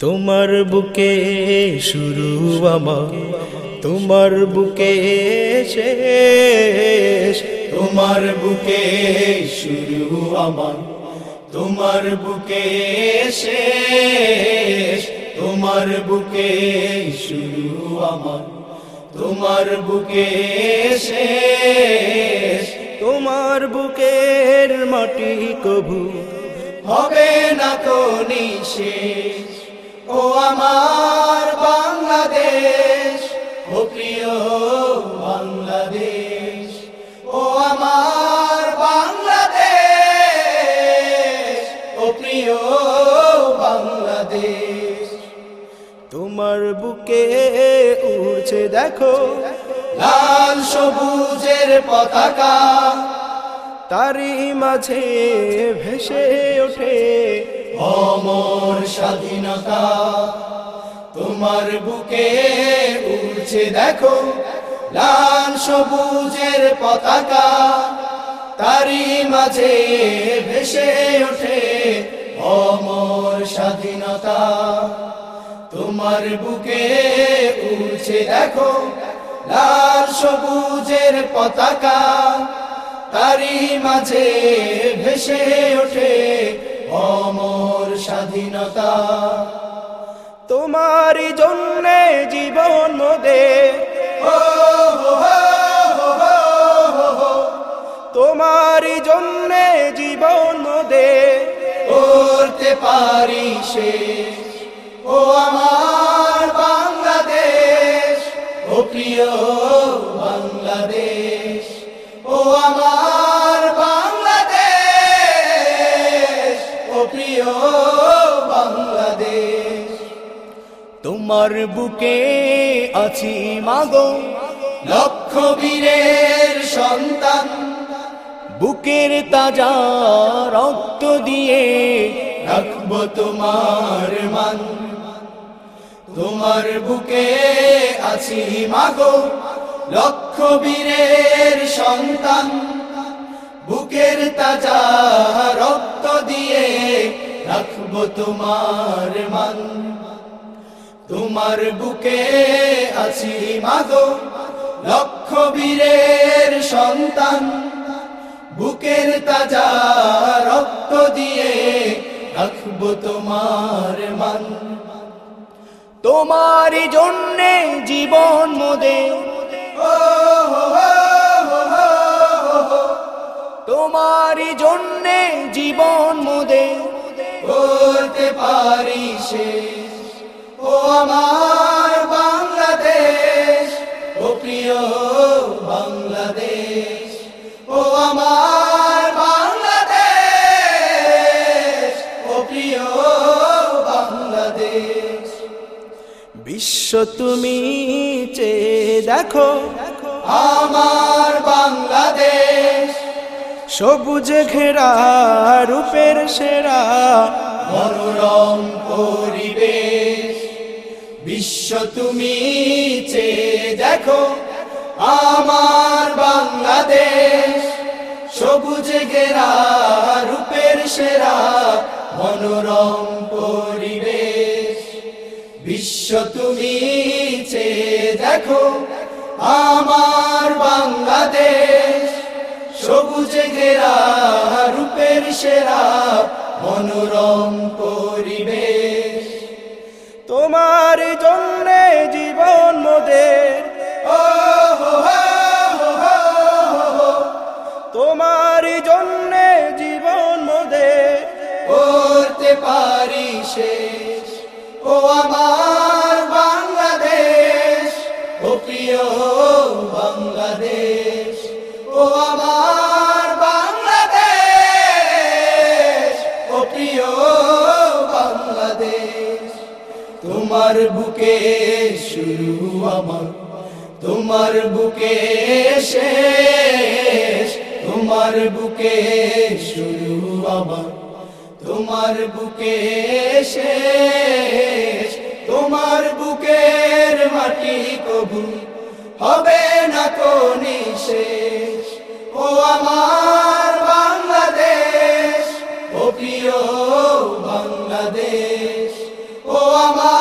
তোমার বুকে শুরু আমার, তোমার বুকে শেষ। তোমার বুকে শুরু আমার, তোমার বুকে শেষ। তোমার বুকে শুরু আমার, তোমার বুকে শেষ। তোমার বুকের মাটি কভু হবে না তো নিশেষ। ও আমার বাংলাদেশ, ও প্রিয় বাংলাদেশ, ও আমার বাংলাদেশ, ও প্রিয় বাংলাদেশ। তোমার বুকে উড়ছে দেখো, লাল সবুজের পতাকা, তারই মাঝে ভেসে ওঠে অমর স্বাধীনতা, তোমার বুকে উড়ছে দেখো, লাল সবুজের পতাকা, তারই মাঝে ভেসে ওঠে অমর স্বাধীনতা। তোমার বুকে উড়ছে দেখো, লাল সবুজের পতাকা, তারই মাঝে ভেসে ওঠে অমর স্বাধীনতা। তোমারই জন্যে জীবন হো তোমারই জন্যে জীবন মোদে করতে পারি সে। ও আমার বাংলাদেশ ও প্রিয় প্রিয় বাংলাদেশ। তোমার বুকে আছি মাগো। লক্ষ বীরের সন্তান। বুকের তাজা রক্ত দিয়ে রাখব তোমার মান। তোমার বুকে আছি মাগো। লক্ষ বীরের সন্তান। বুকের তাজা রাখব তোমার মান। তোমার বুকে আছি মাগো লক্ষ বীরের সন্তান। বুকের তাজা রক্ত দিয়ে রাখব তোমার মান। তোমারই জন্যে জীবন মোদে। তোমারই জন্যে জীবন মোদে। করতে পারি শেষ ও আমার বাংলাদেশ, ও প্রিয় বাংলাদেশ, ও আমার বাংলাদেশ, ও প্রিয় বাংলাদেশ। বিশ্ব তুমি চেয়ে দেখো, আমার সবুজ ঘেরা, রূপের সেরা। মনোরম পরিবেশ, বিশ্ব তুমি দেখো আমার বাংলাদেশ। সবুজ ঘেরা, রূপের সেরা, মনোরম পরিবেশ। বিশ্ব তুমি দেখো আমার সবুজ ঘেরা রূপের সেরা, মনোরম পরিবেশ। তোমার জন্যে জীবন মোদের। তোমার জন্যে জীবন মোদের। করতে পারি শেষ। ও আমার বাংলাদেশ, ও প্রিয় বাংলাদেশ। ও আমার বাংলাদেশ, তোমার বুকে শুরু আমার, তোমার বুকে শেষ, তোমার বুকে শুরু আমার, তোমার বুকে শেষ, তোমার বুকের মাটি কবু হবে না কোনি শেষ। ও আমার বাংলাদেশ ও প্রিয়